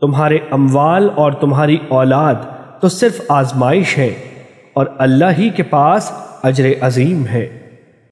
تمہارے اموال اور تمہاری اولاد تو صرف آزمائش ہے اور اللہ ہی کے پاس اجر عظیم ہے۔